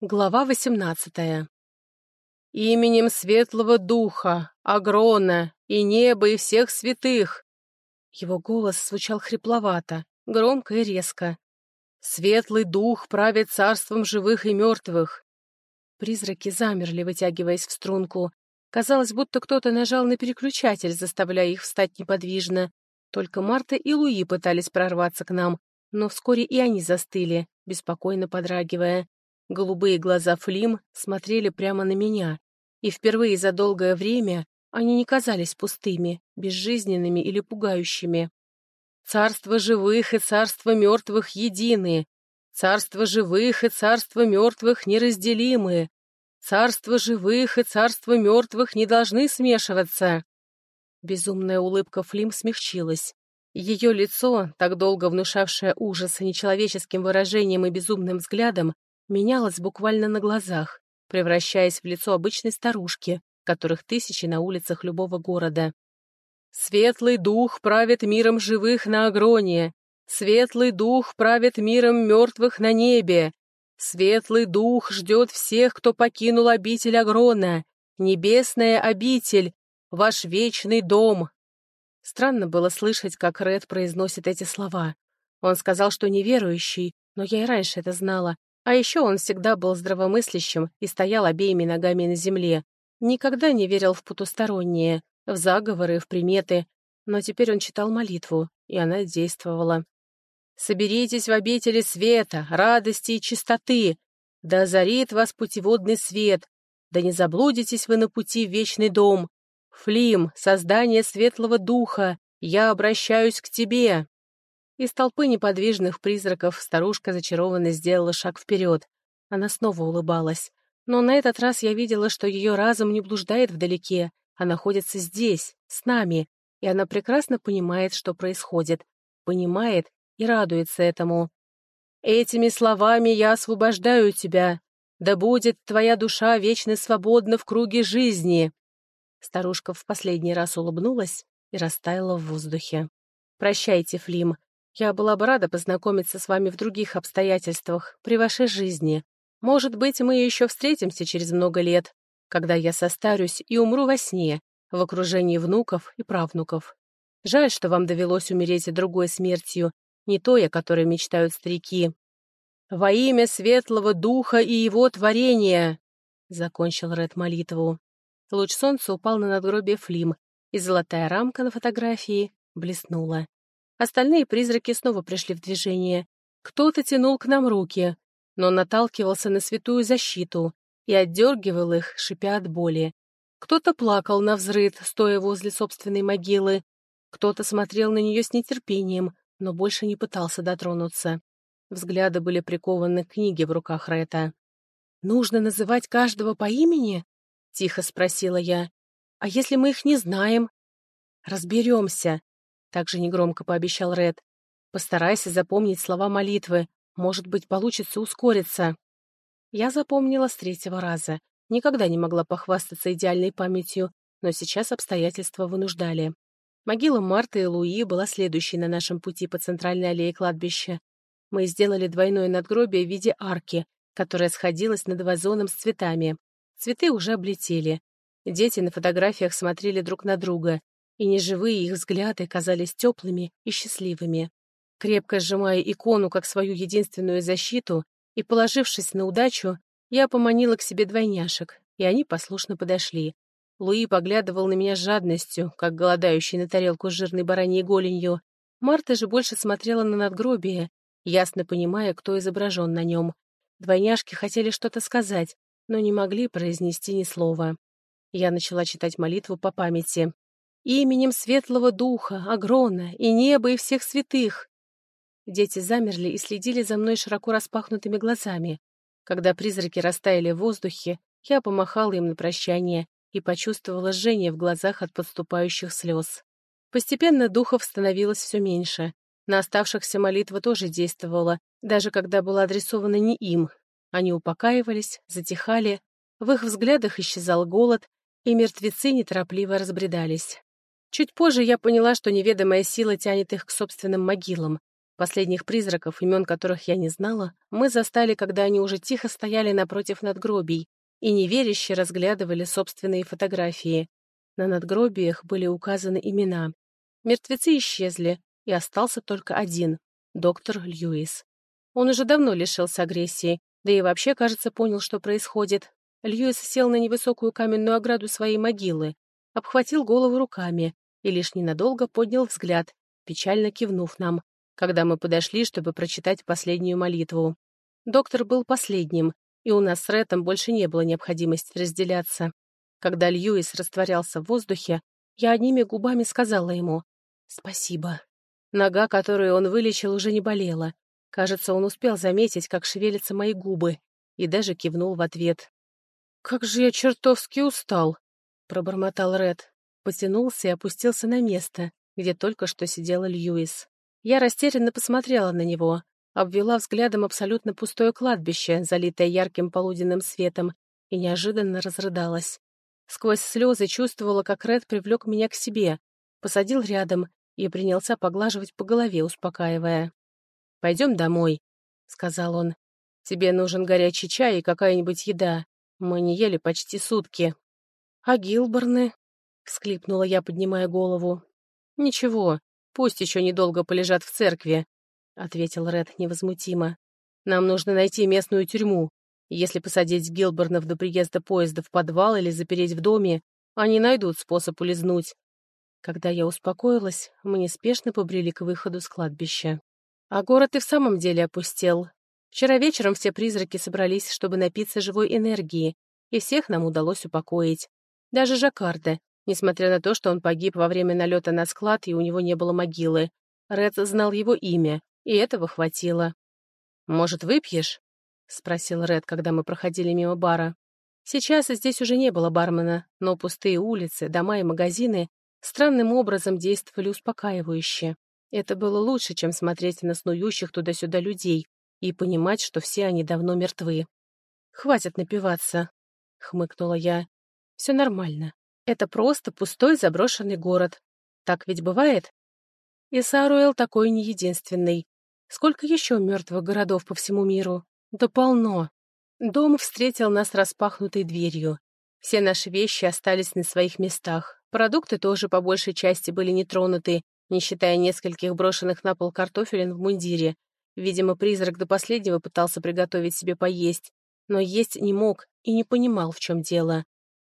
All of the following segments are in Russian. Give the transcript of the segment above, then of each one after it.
Глава восемнадцатая. «Именем Светлого Духа, Агрона, и неба, и всех святых!» Его голос звучал хрипловато, громко и резко. «Светлый Дух правит царством живых и мертвых!» Призраки замерли, вытягиваясь в струнку. Казалось, будто кто-то нажал на переключатель, заставляя их встать неподвижно. Только Марта и Луи пытались прорваться к нам, но вскоре и они застыли, беспокойно подрагивая. Голубые глаза Флим смотрели прямо на меня, и впервые за долгое время они не казались пустыми, безжизненными или пугающими. «Царство живых и царство мертвых едины! Царство живых и царство мертвых неразделимы! Царство живых и царство мертвых не должны смешиваться!» Безумная улыбка Флим смягчилась. Ее лицо, так долго внушавшее ужас нечеловеческим выражением и безумным взглядом, менялась буквально на глазах, превращаясь в лицо обычной старушки, которых тысячи на улицах любого города. «Светлый дух правит миром живых на Агроне! Светлый дух правит миром мертвых на небе! Светлый дух ждет всех, кто покинул обитель Агрона! Небесная обитель! Ваш вечный дом!» Странно было слышать, как Ред произносит эти слова. Он сказал, что неверующий, но я и раньше это знала, а еще он всегда был здравомыслящим и стоял обеими ногами на земле. Никогда не верил в потусторонние, в заговоры, в приметы. Но теперь он читал молитву, и она действовала. «Соберитесь в обители света, радости и чистоты! Да озарит вас путеводный свет! Да не заблудитесь вы на пути в вечный дом! Флим, создание светлого духа, я обращаюсь к тебе!» Из толпы неподвижных призраков старушка зачарованно сделала шаг вперед. Она снова улыбалась. Но на этот раз я видела, что ее разум не блуждает вдалеке, а находится здесь, с нами, и она прекрасно понимает, что происходит. Понимает и радуется этому. «Этими словами я освобождаю тебя. Да будет твоя душа вечно свободна в круге жизни!» Старушка в последний раз улыбнулась и растаяла в воздухе. «Прощайте, Флим. Я была бы рада познакомиться с вами в других обстоятельствах, при вашей жизни. Может быть, мы еще встретимся через много лет, когда я состарюсь и умру во сне, в окружении внуков и правнуков. Жаль, что вам довелось умереть другой смертью, не той, о которой мечтают старики. «Во имя светлого духа и его творения!» — закончил Ред молитву. Луч солнца упал на надгробие Флим, и золотая рамка на фотографии блеснула. Остальные призраки снова пришли в движение. Кто-то тянул к нам руки, но наталкивался на святую защиту и отдергивал их, шипя от боли. Кто-то плакал на взрыд, стоя возле собственной могилы. Кто-то смотрел на нее с нетерпением, но больше не пытался дотронуться. Взгляды были прикованы к книге в руках Рета. «Нужно называть каждого по имени?» — тихо спросила я. «А если мы их не знаем?» «Разберемся», также негромко пообещал Ред. «Постарайся запомнить слова молитвы. Может быть, получится ускориться». Я запомнила с третьего раза. Никогда не могла похвастаться идеальной памятью, но сейчас обстоятельства вынуждали. Могила Марты и Луи была следующей на нашем пути по центральной аллее кладбища. Мы сделали двойное надгробие в виде арки, которая сходилась над вазоном с цветами. Цветы уже облетели. Дети на фотографиях смотрели друг на друга и неживые их взгляды казались теплыми и счастливыми. Крепко сжимая икону как свою единственную защиту и положившись на удачу, я поманила к себе двойняшек, и они послушно подошли. Луи поглядывал на меня с жадностью, как голодающий на тарелку с жирной бараньей голенью. Марта же больше смотрела на надгробие, ясно понимая, кто изображен на нем. Двойняшки хотели что-то сказать, но не могли произнести ни слова. Я начала читать молитву по памяти именем Светлого Духа, Агрона и неба и всех святых. Дети замерли и следили за мной широко распахнутыми глазами. Когда призраки растаяли в воздухе, я помахала им на прощание и почувствовала жжение в глазах от подступающих слез. Постепенно духов становилось все меньше. На оставшихся молитва тоже действовала, даже когда была адресована не им. Они упокаивались, затихали, в их взглядах исчезал голод, и мертвецы неторопливо разбредались. Чуть позже я поняла, что неведомая сила тянет их к собственным могилам. Последних призраков, имен которых я не знала, мы застали, когда они уже тихо стояли напротив надгробий и неверяще разглядывали собственные фотографии. На надгробиях были указаны имена. Мертвецы исчезли, и остался только один — доктор Льюис. Он уже давно лишился агрессии, да и вообще, кажется, понял, что происходит. Льюис сел на невысокую каменную ограду своей могилы, обхватил голову руками и лишь ненадолго поднял взгляд, печально кивнув нам когда мы подошли, чтобы прочитать последнюю молитву. Доктор был последним, и у нас с Рэтом больше не было необходимости разделяться. Когда Льюис растворялся в воздухе, я одними губами сказала ему «Спасибо». Нога, которую он вылечил, уже не болела. Кажется, он успел заметить, как шевелятся мои губы, и даже кивнул в ответ. «Как же я чертовски устал!» — пробормотал Ред, потянулся и опустился на место, где только что сидела Льюис. Я растерянно посмотрела на него, обвела взглядом абсолютно пустое кладбище, залитое ярким полуденным светом, и неожиданно разрыдалась. Сквозь слезы чувствовала, как Ред привлек меня к себе, посадил рядом и принялся поглаживать по голове, успокаивая. «Пойдем домой», — сказал он. «Тебе нужен горячий чай и какая-нибудь еда. Мы не ели почти сутки». «А Гилборны?» — всклипнула я, поднимая голову. «Ничего, Пусть еще недолго полежат в церкви», — ответил Ред невозмутимо. «Нам нужно найти местную тюрьму. Если посадить Гилбернов до приезда поезда в подвал или запереть в доме, они найдут способ улизнуть». Когда я успокоилась, мы неспешно побрели к выходу с кладбища. А город и в самом деле опустел. Вчера вечером все призраки собрались, чтобы напиться живой энергии, и всех нам удалось упокоить. Даже Жаккарда, Несмотря на то, что он погиб во время налета на склад, и у него не было могилы. Ред знал его имя, и этого хватило. «Может, выпьешь?» — спросил Ред, когда мы проходили мимо бара. Сейчас здесь уже не было бармена, но пустые улицы, дома и магазины странным образом действовали успокаивающе. Это было лучше, чем смотреть на снующих туда-сюда людей и понимать, что все они давно мертвы. «Хватит напиваться», — хмыкнула я. «Все нормально. Это просто пустой заброшенный город. Так ведь бывает? И Саруэл такой не единственный. Сколько еще мертвых городов по всему миру? Да полно. Дом встретил нас распахнутой дверью. Все наши вещи остались на своих местах. Продукты тоже по большей части были не тронуты, не считая нескольких брошенных на пол картофелин в мундире. Видимо, призрак до последнего пытался приготовить себе поесть, но есть не мог и не понимал, в чем дело.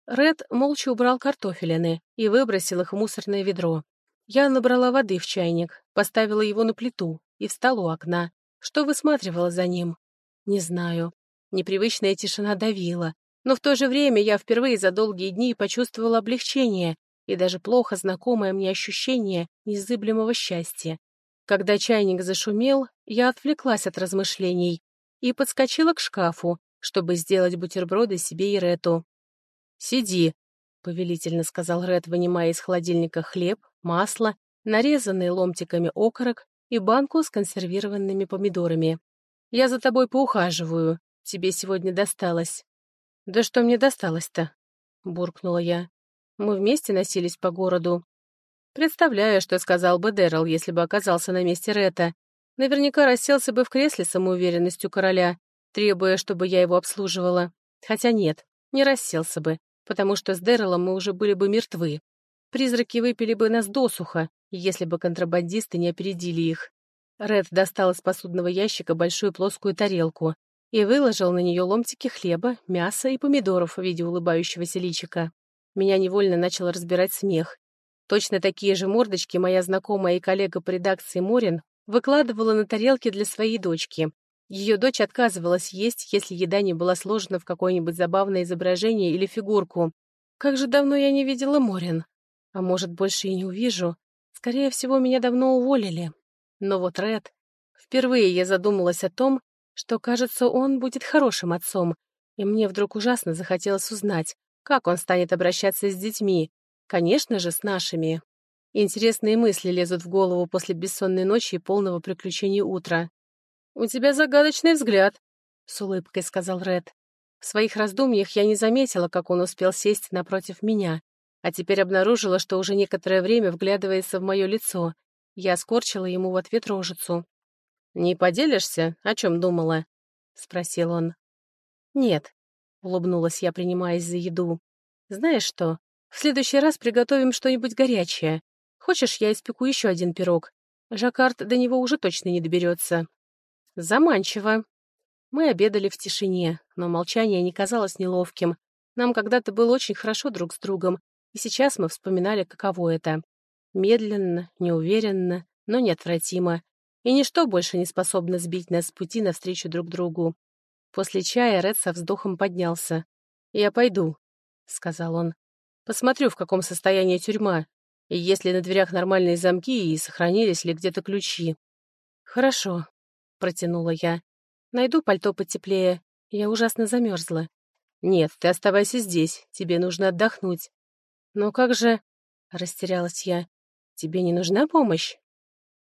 Ред молча убрал картофелины и выбросил их в мусорное ведро. Я набрала воды в чайник, поставила его на плиту и встала у окна. Что высматривала за ним? Не знаю. Непривычная тишина давила. Но в то же время я впервые за долгие дни почувствовала облегчение и даже плохо знакомое мне ощущение незыблемого счастья. Когда чайник зашумел, я отвлеклась от размышлений и подскочила к шкафу, чтобы сделать бутерброды себе и Рету. «Сиди», — повелительно сказал Ред, вынимая из холодильника хлеб, масло, нарезанный ломтиками окорок и банку с консервированными помидорами. «Я за тобой поухаживаю. Тебе сегодня досталось». «Да что мне досталось-то?» — буркнула я. «Мы вместе носились по городу». Представляю, что сказал бы Дэрил, если бы оказался на месте Ретта. Наверняка расселся бы в кресле самоуверенностью короля, требуя, чтобы я его обслуживала. Хотя нет, не расселся бы потому что с Дэрилом мы уже были бы мертвы. Призраки выпили бы нас досуха, если бы контрабандисты не опередили их. Ред достал из посудного ящика большую плоскую тарелку и выложил на нее ломтики хлеба, мяса и помидоров в виде улыбающегося личика. Меня невольно начал разбирать смех. Точно такие же мордочки моя знакомая и коллега по редакции Морин выкладывала на тарелке для своей дочки, ее дочь отказывалась есть, если еда не была сложена в какое-нибудь забавное изображение или фигурку. Как же давно я не видела Морин. А может, больше и не увижу. Скорее всего, меня давно уволили. Но вот Ред... Впервые я задумалась о том, что, кажется, он будет хорошим отцом, и мне вдруг ужасно захотелось узнать, как он станет обращаться с детьми. Конечно же, с нашими. Интересные мысли лезут в голову после бессонной ночи и полного приключений утра. «У тебя загадочный взгляд», — с улыбкой сказал Ред. В своих раздумьях я не заметила, как он успел сесть напротив меня, а теперь обнаружила, что уже некоторое время вглядывается в мое лицо. Я скорчила ему в ответ рожицу. «Не поделишься, о чем думала?» — спросил он. «Нет», — улыбнулась я, принимаясь за еду. «Знаешь что, в следующий раз приготовим что-нибудь горячее. Хочешь, я испеку еще один пирог? Жаккард до него уже точно не доберется». «Заманчиво». Мы обедали в тишине, но молчание не казалось неловким. Нам когда-то было очень хорошо друг с другом, и сейчас мы вспоминали, каково это. Медленно, неуверенно, но неотвратимо. И ничто больше не способно сбить нас с пути навстречу друг другу. После чая Ред со вздохом поднялся. «Я пойду», — сказал он. «Посмотрю, в каком состоянии тюрьма, и есть ли на дверях нормальные замки и сохранились ли где-то ключи». «Хорошо», — протянула я. «Найду пальто потеплее. Я ужасно замерзла». «Нет, ты оставайся здесь. Тебе нужно отдохнуть». «Но как же...» — растерялась я. «Тебе не нужна помощь?»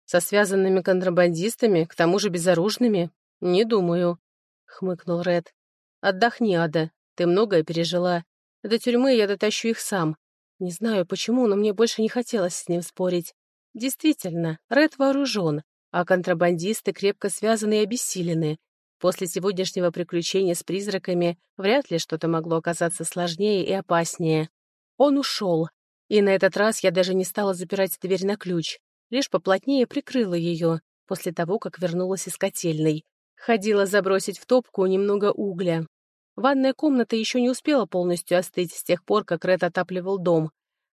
«Со связанными контрабандистами, к тому же безоружными? Не думаю», — хмыкнул Ред. «Отдохни, Ада. Ты многое пережила. До тюрьмы я дотащу их сам. Не знаю почему, но мне больше не хотелось с ним спорить. Действительно, Ред вооружен, а контрабандисты крепко связаны и обессилены. После сегодняшнего приключения с призраками вряд ли что-то могло оказаться сложнее и опаснее. Он ушел, и на этот раз я даже не стала запирать дверь на ключ, лишь поплотнее прикрыла ее после того, как вернулась из котельной. Ходила забросить в топку немного угля. Ванная комната еще не успела полностью остыть с тех пор, как Ред отапливал дом,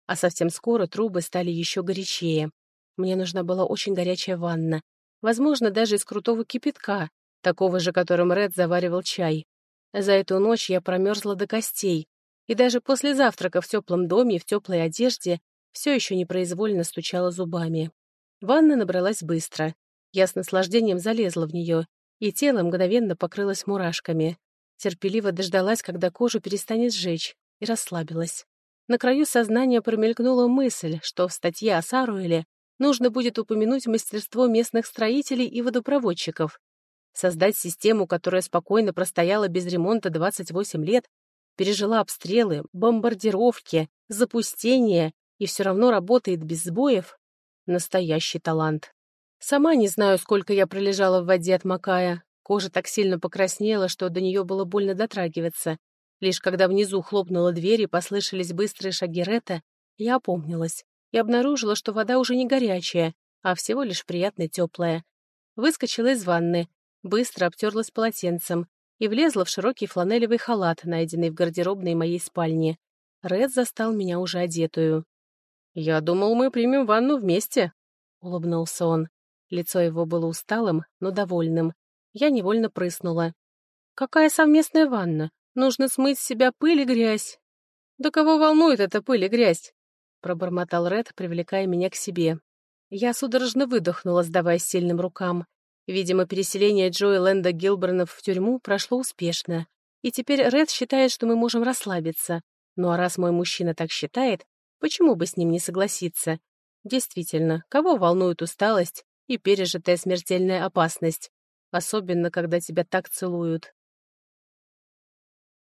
а совсем скоро трубы стали еще горячее. Мне нужна была очень горячая ванна, возможно, даже из крутого кипятка, такого же, которым Ред заваривал чай. За эту ночь я промерзла до костей, и даже после завтрака в теплом доме и в теплой одежде все еще непроизвольно стучала зубами. Ванна набралась быстро. Я с наслаждением залезла в нее, и тело мгновенно покрылось мурашками. Терпеливо дождалась, когда кожу перестанет сжечь, и расслабилась. На краю сознания промелькнула мысль, что в статье о Саруэле нужно будет упомянуть мастерство местных строителей и водопроводчиков. Создать систему, которая спокойно простояла без ремонта 28 лет, пережила обстрелы, бомбардировки, запустение и все равно работает без сбоев — настоящий талант. Сама не знаю, сколько я пролежала в воде от Макая. Кожа так сильно покраснела, что до нее было больно дотрагиваться. Лишь когда внизу хлопнула дверь и послышались быстрые шаги Ретта, я опомнилась и обнаружила, что вода уже не горячая, а всего лишь приятно теплая. Выскочила из ванны, быстро обтерлась полотенцем, и влезла в широкий фланелевый халат, найденный в гардеробной моей спальне. Ред застал меня уже одетую. «Я думал, мы примем ванну вместе», — улыбнулся он. Лицо его было усталым, но довольным. Я невольно прыснула. «Какая совместная ванна? Нужно смыть с себя пыль и грязь». «Да кого волнует эта пыль и грязь?» — пробормотал Ред, привлекая меня к себе. Я судорожно выдохнула, сдаваясь сильным рукам. Видимо, переселение Джои Лэнда Гилбернов в тюрьму прошло успешно. И теперь Ред считает, что мы можем расслабиться. Ну а раз мой мужчина так считает, почему бы с ним не согласиться? Действительно, кого волнует усталость и пережитая смертельная опасность? Особенно, когда тебя так целуют.